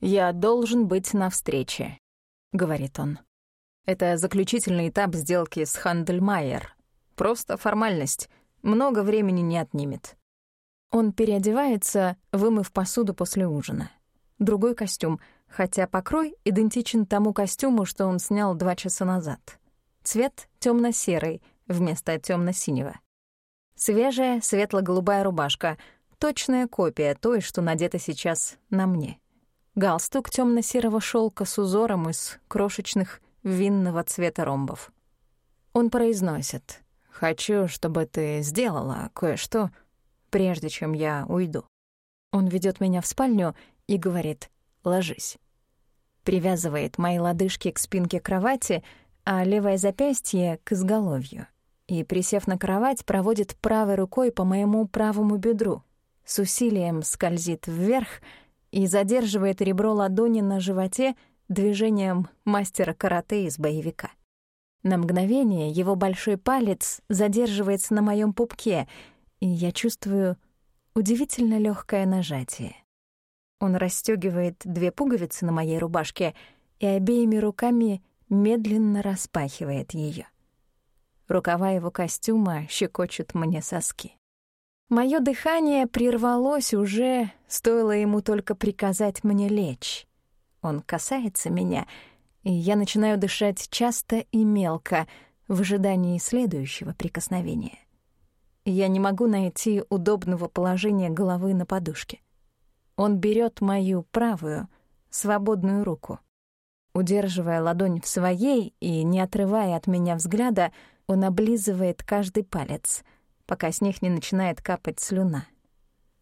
«Я должен быть на встрече», — говорит он. Это заключительный этап сделки с Хандельмайер. Просто формальность. Много времени не отнимет. Он переодевается, вымыв посуду после ужина. Другой костюм, хотя покрой идентичен тому костюму, что он снял два часа назад. Цвет темно серый вместо темно синего Свежая светло-голубая рубашка, точная копия той, что надета сейчас на мне. Галстук темно серого шелка с узором из крошечных винного цвета ромбов. Он произносит «Хочу, чтобы ты сделала кое-что, прежде чем я уйду». Он ведет меня в спальню и говорит «Ложись». Привязывает мои лодыжки к спинке кровати, а левое запястье — к изголовью. И, присев на кровать, проводит правой рукой по моему правому бедру. С усилием скользит вверх и задерживает ребро ладони на животе — движением мастера карате из боевика. На мгновение его большой палец задерживается на моем пупке, и я чувствую удивительно легкое нажатие. Он расстегивает две пуговицы на моей рубашке и обеими руками медленно распахивает ее. Рукава его костюма щекочут мне соски. Мое дыхание прервалось уже, стоило ему только приказать мне лечь. Он касается меня, и я начинаю дышать часто и мелко в ожидании следующего прикосновения. Я не могу найти удобного положения головы на подушке. Он берет мою правую, свободную руку. Удерживая ладонь в своей и не отрывая от меня взгляда, он облизывает каждый палец, пока с них не начинает капать слюна.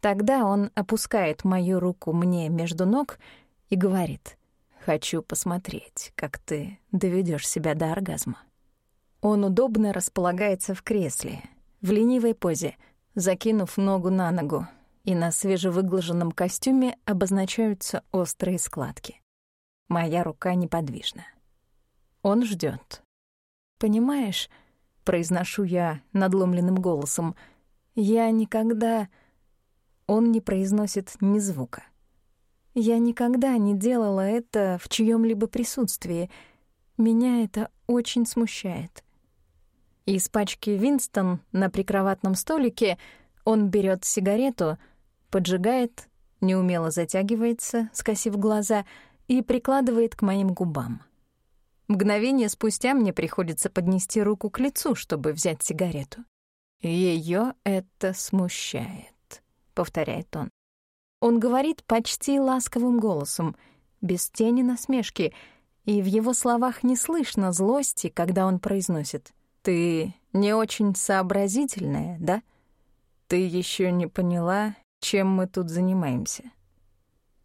Тогда он опускает мою руку мне между ног — и говорит «Хочу посмотреть, как ты доведешь себя до оргазма». Он удобно располагается в кресле, в ленивой позе, закинув ногу на ногу, и на свежевыглаженном костюме обозначаются острые складки. Моя рука неподвижна. Он ждет. «Понимаешь», — произношу я надломленным голосом, «я никогда...» Он не произносит ни звука. Я никогда не делала это в чьем-либо присутствии. Меня это очень смущает. Из пачки Винстон на прикроватном столике он берет сигарету, поджигает, неумело затягивается, скосив глаза, и прикладывает к моим губам. Мгновение спустя мне приходится поднести руку к лицу, чтобы взять сигарету. Ее это смущает», — повторяет он. Он говорит почти ласковым голосом, без тени насмешки, и в его словах не слышно злости, когда он произносит «Ты не очень сообразительная, да? Ты еще не поняла, чем мы тут занимаемся».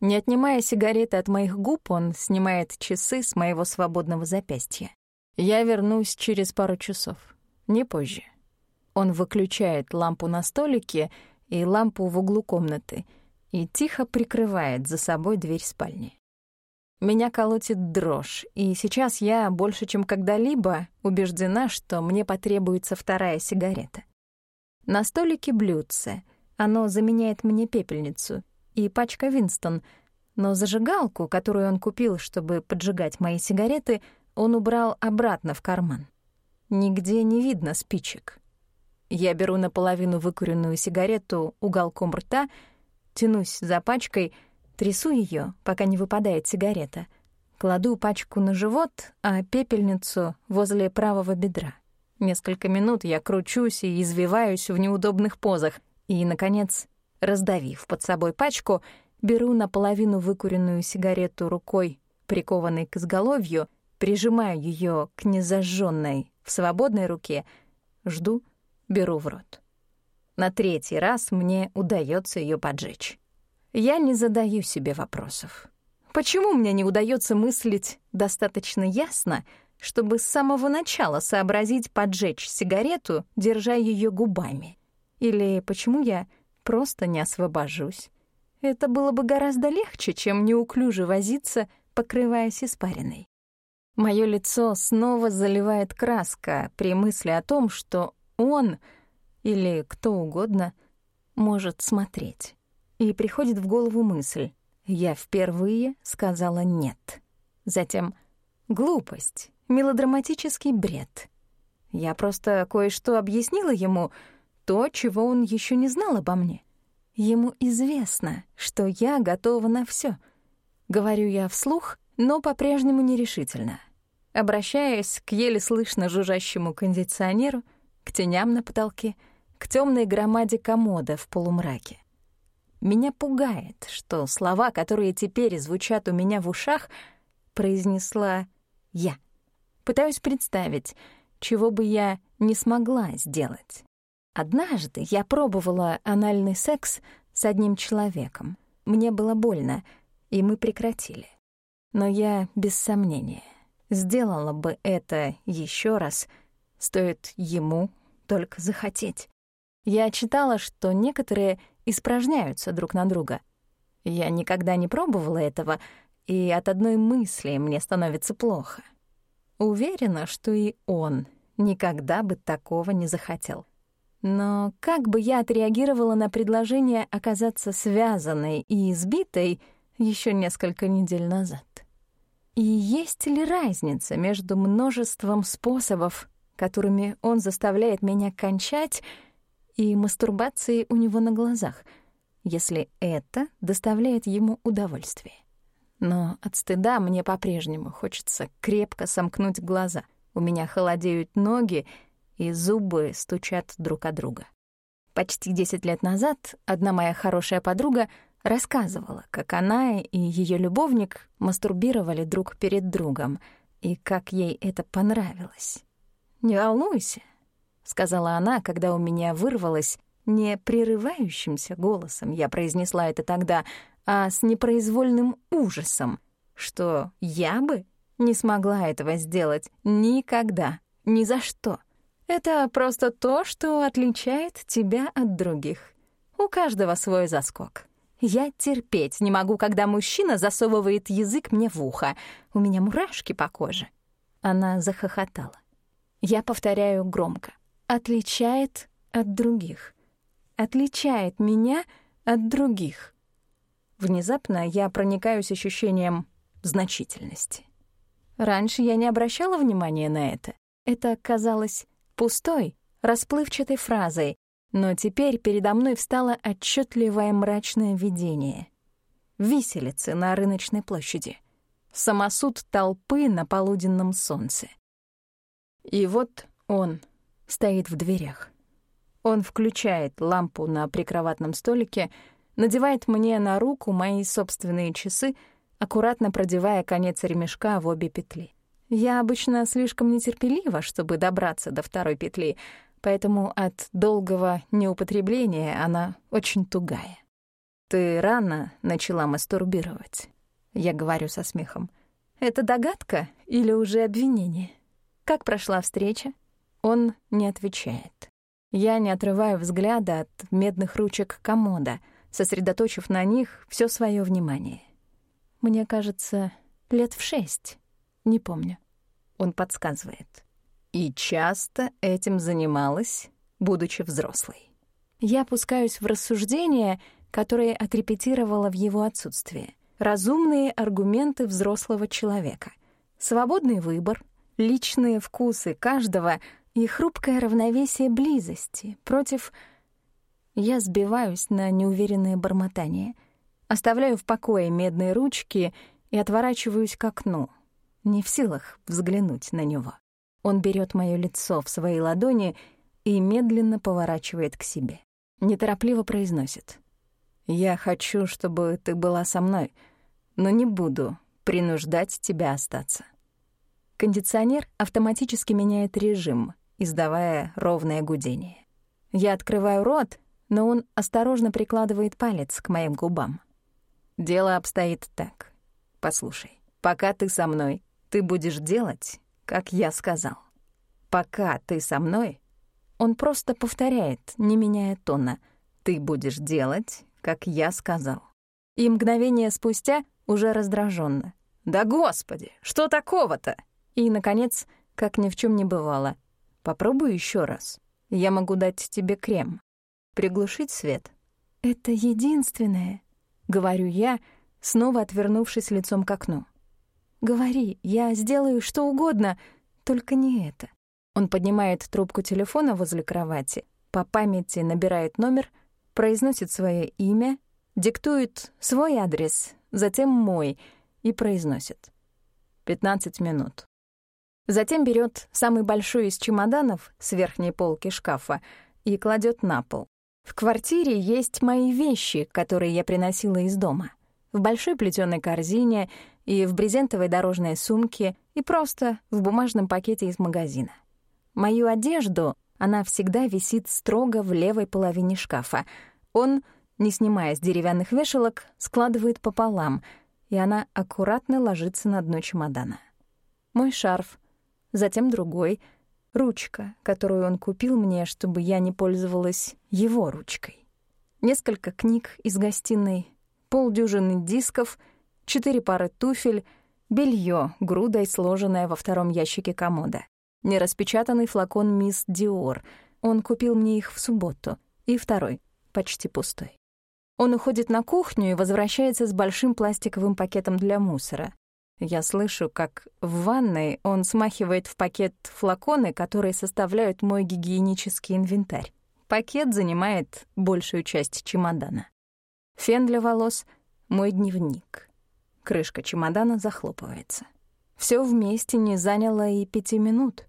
Не отнимая сигареты от моих губ, он снимает часы с моего свободного запястья. Я вернусь через пару часов, не позже. Он выключает лампу на столике и лампу в углу комнаты — и тихо прикрывает за собой дверь спальни. Меня колотит дрожь, и сейчас я больше, чем когда-либо, убеждена, что мне потребуется вторая сигарета. На столике блюдце, оно заменяет мне пепельницу, и пачка Винстон, но зажигалку, которую он купил, чтобы поджигать мои сигареты, он убрал обратно в карман. Нигде не видно спичек. Я беру наполовину выкуренную сигарету уголком рта — Тянусь за пачкой, трясу ее, пока не выпадает сигарета. Кладу пачку на живот, а пепельницу возле правого бедра. Несколько минут я кручусь и извиваюсь в неудобных позах, и, наконец, раздавив под собой пачку, беру наполовину выкуренную сигарету рукой, прикованной к изголовью, прижимаю ее к незажженной в свободной руке, жду, беру в рот. На третий раз мне удается ее поджечь. Я не задаю себе вопросов. Почему мне не удается мыслить достаточно ясно, чтобы с самого начала сообразить поджечь сигарету, держа ее губами? Или почему я просто не освобожусь? Это было бы гораздо легче, чем неуклюже возиться, покрываясь испариной. Моё лицо снова заливает краска при мысли о том, что он — или кто угодно может смотреть. И приходит в голову мысль, Я впервые сказала «нет». Затем «глупость», «мелодраматический бред». Я просто кое-что объяснила ему, то, чего он еще не знал обо мне. Ему известно, что я готова на все. Говорю я вслух, но по-прежнему нерешительно. Обращаясь к еле слышно жужжащему кондиционеру, к теням на потолке, к темной громаде комода в полумраке. Меня пугает, что слова, которые теперь звучат у меня в ушах, произнесла я. Пытаюсь представить, чего бы я не смогла сделать. Однажды я пробовала анальный секс с одним человеком. Мне было больно, и мы прекратили. Но я, без сомнения, сделала бы это еще раз, стоит ему только захотеть. Я читала, что некоторые испражняются друг на друга. Я никогда не пробовала этого, и от одной мысли мне становится плохо. Уверена, что и он никогда бы такого не захотел. Но как бы я отреагировала на предложение оказаться связанной и избитой еще несколько недель назад? И есть ли разница между множеством способов, которыми он заставляет меня кончать, и мастурбацией у него на глазах, если это доставляет ему удовольствие? Но от стыда мне по-прежнему хочется крепко сомкнуть глаза. У меня холодеют ноги, и зубы стучат друг от друга. Почти 10 лет назад одна моя хорошая подруга рассказывала, как она и ее любовник мастурбировали друг перед другом, и как ей это понравилось. «Не волнуйся», — сказала она, когда у меня вырвалось не прерывающимся голосом, я произнесла это тогда, а с непроизвольным ужасом, что я бы не смогла этого сделать никогда, ни за что. Это просто то, что отличает тебя от других. У каждого свой заскок. Я терпеть не могу, когда мужчина засовывает язык мне в ухо. У меня мурашки по коже. Она захохотала. Я повторяю громко. Отличает от других. Отличает меня от других. Внезапно я проникаюсь ощущением значительности. Раньше я не обращала внимания на это. Это казалось пустой, расплывчатой фразой, но теперь передо мной встало отчетливое мрачное видение. Виселицы на рыночной площади. Самосуд толпы на полуденном солнце. И вот он стоит в дверях. Он включает лампу на прикроватном столике, надевает мне на руку мои собственные часы, аккуратно продевая конец ремешка в обе петли. Я обычно слишком нетерпелива, чтобы добраться до второй петли — поэтому от долгого неупотребления она очень тугая. «Ты рано начала мастурбировать», — я говорю со смехом. «Это догадка или уже обвинение? Как прошла встреча?» Он не отвечает. Я не отрываю взгляда от медных ручек комода, сосредоточив на них все свое внимание. Мне кажется, лет в шесть. Не помню. Он подсказывает и часто этим занималась, будучи взрослой. Я пускаюсь в рассуждения, которые отрепетировала в его отсутствие. Разумные аргументы взрослого человека. Свободный выбор, личные вкусы каждого и хрупкое равновесие близости против... Я сбиваюсь на неуверенное бормотание. Оставляю в покое медные ручки и отворачиваюсь к окну, не в силах взглянуть на него. Он берет моё лицо в свои ладони и медленно поворачивает к себе. Неторопливо произносит. «Я хочу, чтобы ты была со мной, но не буду принуждать тебя остаться». Кондиционер автоматически меняет режим, издавая ровное гудение. Я открываю рот, но он осторожно прикладывает палец к моим губам. Дело обстоит так. Послушай, пока ты со мной, ты будешь делать, как я сказал. Пока ты со мной, он просто повторяет, не меняя тона. Ты будешь делать, как я сказал. И мгновение спустя уже раздраженно. Да господи, что такого-то? И, наконец, как ни в чем не бывало. Попробуй еще раз. Я могу дать тебе крем. Приглушить свет. Это единственное, говорю я, снова отвернувшись лицом к окну. «Говори, я сделаю что угодно, только не это». Он поднимает трубку телефона возле кровати, по памяти набирает номер, произносит свое имя, диктует свой адрес, затем мой и произносит. 15 минут. Затем берет самый большой из чемоданов с верхней полки шкафа и кладет на пол. В квартире есть мои вещи, которые я приносила из дома. В большой плетеной корзине и в брезентовой дорожной сумке и просто в бумажном пакете из магазина. Мою одежду она всегда висит строго в левой половине шкафа. Он, не снимая с деревянных вешалок, складывает пополам, и она аккуратно ложится на дно чемодана. Мой шарф, затем другой, ручка, которую он купил мне, чтобы я не пользовалась его ручкой. Несколько книг из гостиной, полдюжины дисков, четыре пары туфель, белье, грудой сложенное во втором ящике комода нераспечатанный флакон «Мисс Диор». Он купил мне их в субботу. И второй, почти пустой. Он уходит на кухню и возвращается с большим пластиковым пакетом для мусора. Я слышу, как в ванной он смахивает в пакет флаконы, которые составляют мой гигиенический инвентарь. Пакет занимает большую часть чемодана. Фен для волос — мой дневник. Крышка чемодана захлопывается. Все вместе не заняло и пяти минут.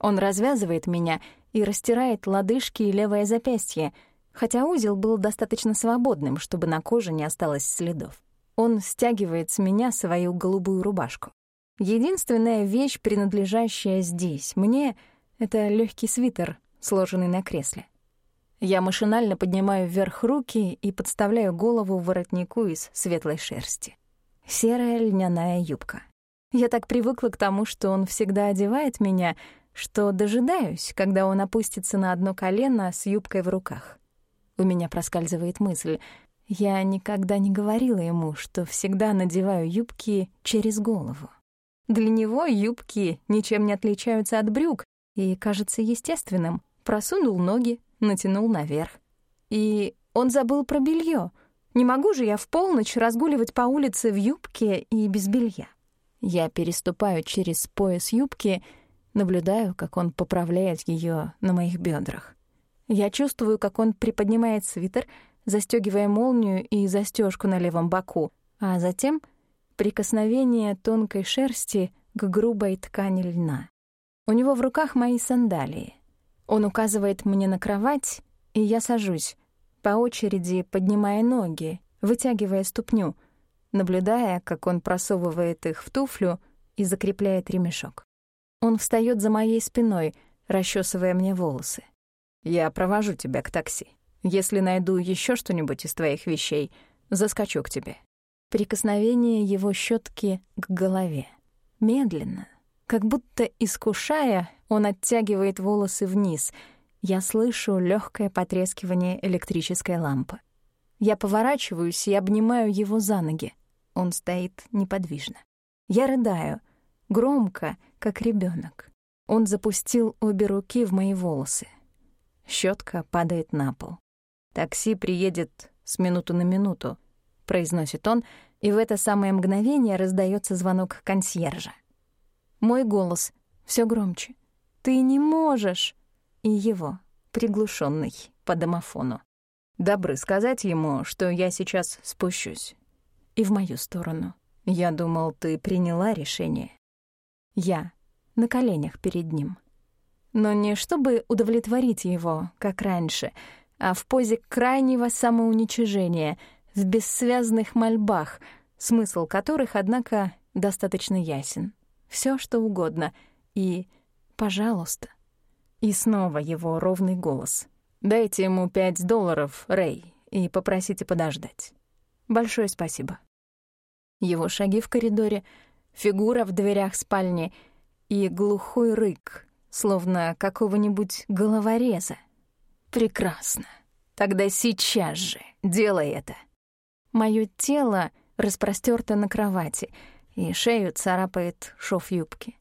Он развязывает меня и растирает лодыжки и левое запястье, хотя узел был достаточно свободным, чтобы на коже не осталось следов. Он стягивает с меня свою голубую рубашку. Единственная вещь, принадлежащая здесь, мне — это легкий свитер, сложенный на кресле. Я машинально поднимаю вверх руки и подставляю голову воротнику из светлой шерсти. Серая льняная юбка. Я так привыкла к тому, что он всегда одевает меня, что дожидаюсь, когда он опустится на одно колено с юбкой в руках. У меня проскальзывает мысль. Я никогда не говорила ему, что всегда надеваю юбки через голову. Для него юбки ничем не отличаются от брюк, и кажется естественным. Просунул ноги, натянул наверх. И он забыл про белье. Не могу же я в полночь разгуливать по улице в юбке и без белья. Я переступаю через пояс юбки, наблюдаю, как он поправляет ее на моих бедрах. Я чувствую, как он приподнимает свитер, застегивая молнию и застежку на левом боку, а затем прикосновение тонкой шерсти к грубой ткани льна. У него в руках мои сандалии. Он указывает мне на кровать, и я сажусь, по очереди поднимая ноги, вытягивая ступню — наблюдая, как он просовывает их в туфлю и закрепляет ремешок. Он встаёт за моей спиной, расчесывая мне волосы. «Я провожу тебя к такси. Если найду ещё что-нибудь из твоих вещей, заскочу к тебе». Прикосновение его щётки к голове. Медленно, как будто искушая, он оттягивает волосы вниз. Я слышу лёгкое потрескивание электрической лампы. Я поворачиваюсь и обнимаю его за ноги. Он стоит неподвижно. Я рыдаю, громко, как ребенок. Он запустил обе руки в мои волосы. Щетка падает на пол. «Такси приедет с минуту на минуту», — произносит он, и в это самое мгновение раздается звонок консьержа. Мой голос все громче. «Ты не можешь!» И его, приглушенный по домофону. Добры сказать ему, что я сейчас спущусь и в мою сторону. «Я думал, ты приняла решение». Я на коленях перед ним. Но не чтобы удовлетворить его, как раньше, а в позе крайнего самоуничижения, в бессвязных мольбах, смысл которых, однако, достаточно ясен. Все что угодно. И «пожалуйста». И снова его ровный голос. «Дайте ему пять долларов, Рэй, и попросите подождать. Большое спасибо» его шаги в коридоре, фигура в дверях спальни и глухой рык, словно какого-нибудь головореза. Прекрасно. Тогда сейчас же делай это. Моё тело распростёрто на кровати, и шею царапает шов юбки.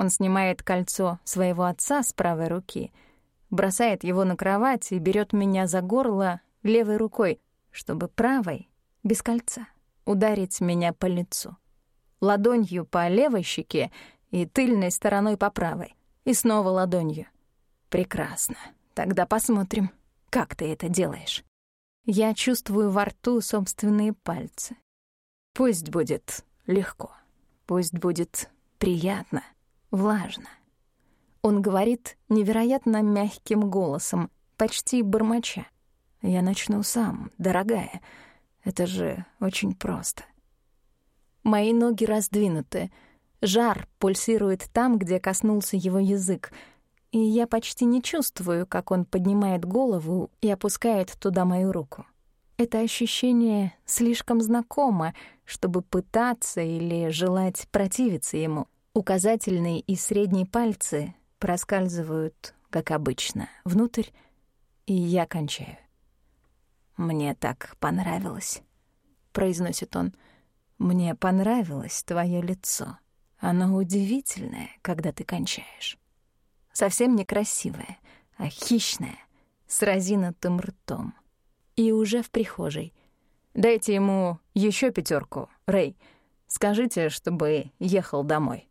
Он снимает кольцо своего отца с правой руки, бросает его на кровать и берёт меня за горло левой рукой, чтобы правой, без кольца ударить меня по лицу. Ладонью по левой щеке и тыльной стороной по правой. И снова ладонью. Прекрасно. Тогда посмотрим, как ты это делаешь. Я чувствую во рту собственные пальцы. Пусть будет легко. Пусть будет приятно, влажно. Он говорит невероятно мягким голосом, почти бормоча. «Я начну сам, дорогая. Это же очень просто». Мои ноги раздвинуты. Жар пульсирует там, где коснулся его язык, и я почти не чувствую, как он поднимает голову и опускает туда мою руку. Это ощущение слишком знакомо, чтобы пытаться или желать противиться ему. Указательные и средние пальцы проскальзывают, как обычно, внутрь, и я кончаю. «Мне так понравилось», — произносит он. «Мне понравилось твое лицо. Оно удивительное, когда ты кончаешь. Совсем некрасивое, а хищное, с разинутым ртом. И уже в прихожей. Дайте ему еще пятерку, Рэй. Скажите, чтобы ехал домой».